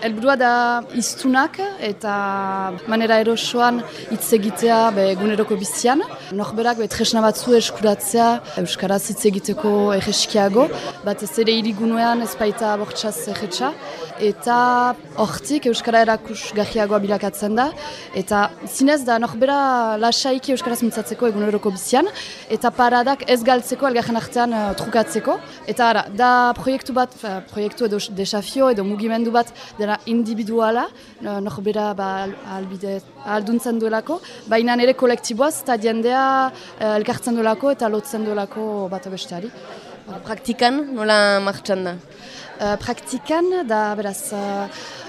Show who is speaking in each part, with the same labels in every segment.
Speaker 1: Elburua da iztunak eta manera erosoan hitz egitea be, eguneroko bizian. Norberak be, tresna batzu eskuratzea Euskaraz hitz egiteko egeskiago, bat ez ere irigunuean ez baita bortxaz egetxa. Eta hortik Euskara erakus gajiagoa bilakatzen da. Eta zinez da norbera lasaiki Euskaraz mintzatzeko eguneroko bizian. Eta paradak ez galtzeko elgarren artean uh, trukatzeko. Eta ara, da proiektu bat, uh, proiektu edo desafio edo mugimendu bat dela individuala, norbera ba, albide, alduntzen duelako, baina ere kolektiboaz eta jendea uh, elkartzen duelako eta lotzen duelako bat besteari.
Speaker 2: Praktikan nola martxan da?
Speaker 1: Uh, praktikan da beraz uh,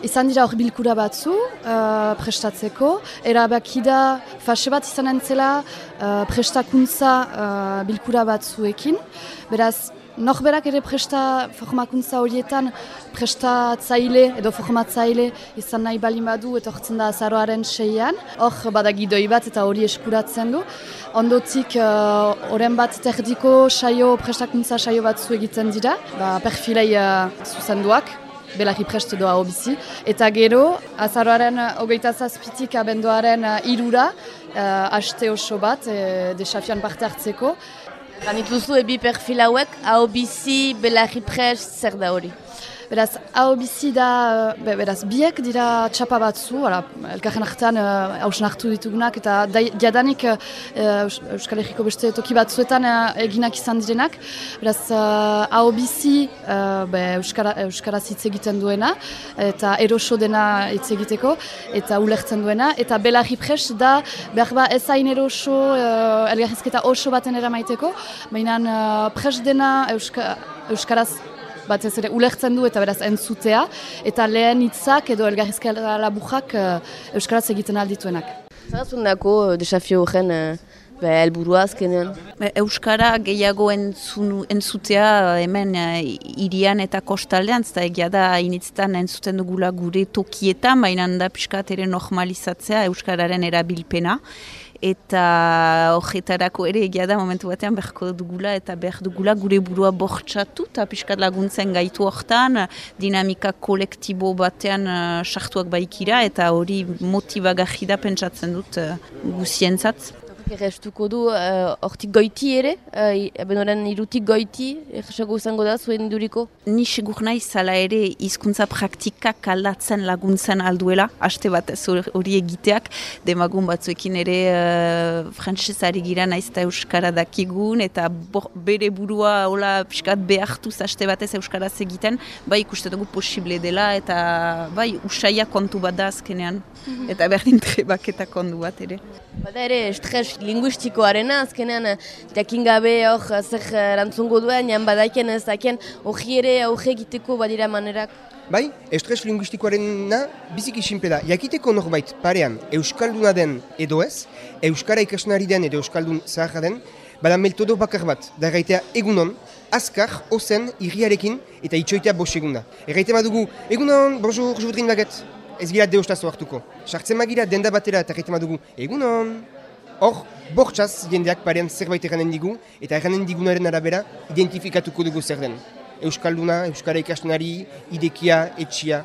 Speaker 1: izan dira hor bilkura batzu uh, prestatzeko erabaki da fase bat izan entzela uh, prestakuntza uh, bilkura batzuekin beraz Norberak ere presta formakuntza horietan prestatzaile edo formatzaile izan nahi balin badu eta hortzen da azaroaren seian. Hor badagidoi bat eta hori eskuratzen du. Ondotik horren bat terdiko saio, prestakuntza saio batzu egiten dira. Ba, perfilei uh, zuzenduak, belaki prest doa hobizi. Eta gero, azaroaren hogeita zazpitik abendoaren irura, uh, haste oso bat, e, desafian parte hartzeko.
Speaker 2: Ganituzu ebi perfil hauek, hau bizi, belarri prest, zer da hori?
Speaker 1: Beraz, hau bizi da, be, beraz, biek dira txapa batzu, elkarren artean hausen hartu ditugunak, eta diadanik uh, Euskal Herriko beste toki batzuetan uh, eginak izan direnak. Beraz, hau bizi uh, be, Euskara, Euskaraz hitz egiten duena, eta eroso dena hitz egiteko, eta ulertzen duena, eta belarri prest da, behar ba ez hain eroso, uh, elgarrizketa oso baten eramaiteko, baina prest dena Euska, Euskaraz bat ez ere ulertzen du eta beraz entzutea, eta lehen hitzak edo elgarrizkela labujak uh, Euskaraz egiten aldituenak.
Speaker 2: Zagazun dako uh, desafio horren uh, helburua azkenean?
Speaker 3: Euskara gehiago entzun, entzutea hemen irian eta kostaldean, eta egia da initzetan entzuten dugula gure tokietan, baina da piskat ere normalizatzea Euskararen erabilpena eta horretarako ere egia da momentu batean beharko dugula eta behar dugula gure burua bortxatu eta piskat laguntzen gaitu hortan dinamika kolektibo batean uh, sartuak baikira eta hori motibagarri da pentsatzen dut uh, guzientzat.
Speaker 2: Errestuko du, hortik uh, goiti ere, uh, benoren irutik goiti, erresago izango da, zuen duriko?
Speaker 3: Ni segur nahi zala ere hizkuntza praktikak aldatzen laguntzen alduela, haste bat hori egiteak, demagun batzuekin ere uh, frantzesari gira naiz eta euskara dakigun, eta bere burua hola piskat behartuz haste batez euskaraz egiten, bai ikusten dugu posible dela, eta bai usaia kontu bat da azkenean, mhm. eta berdin trebak kontu bat ere.
Speaker 2: Bada ere, estres linguistikoarena, azkenean, jakin gabe hor zer erantzungo duen, jan badaiken ez dakien, hori ere auge egiteko badira manerak.
Speaker 4: Bai, estres linguistikoarena biziki sinpela. Jakiteko norbait parean Euskalduna den edo ez, Euskara ikasnari den edo Euskaldun zaharra den, bada metodo bakar bat, da erraitea egunon, azkar, ozen, irriarekin eta itxoitea bos egunda. Erraite badugu, egunon, bonjour, je voudrais une baguette. Ez gira deostazo hartuko. Sartzen magira denda batera eta erraite badugu, egunon, Hor, bortxaz jendeak parean zerbait eranen digu, eta eranen digunaren arabera identifikatuko dugu zer den. Euskalduna, Euskara ikastenari, idekia, etxia,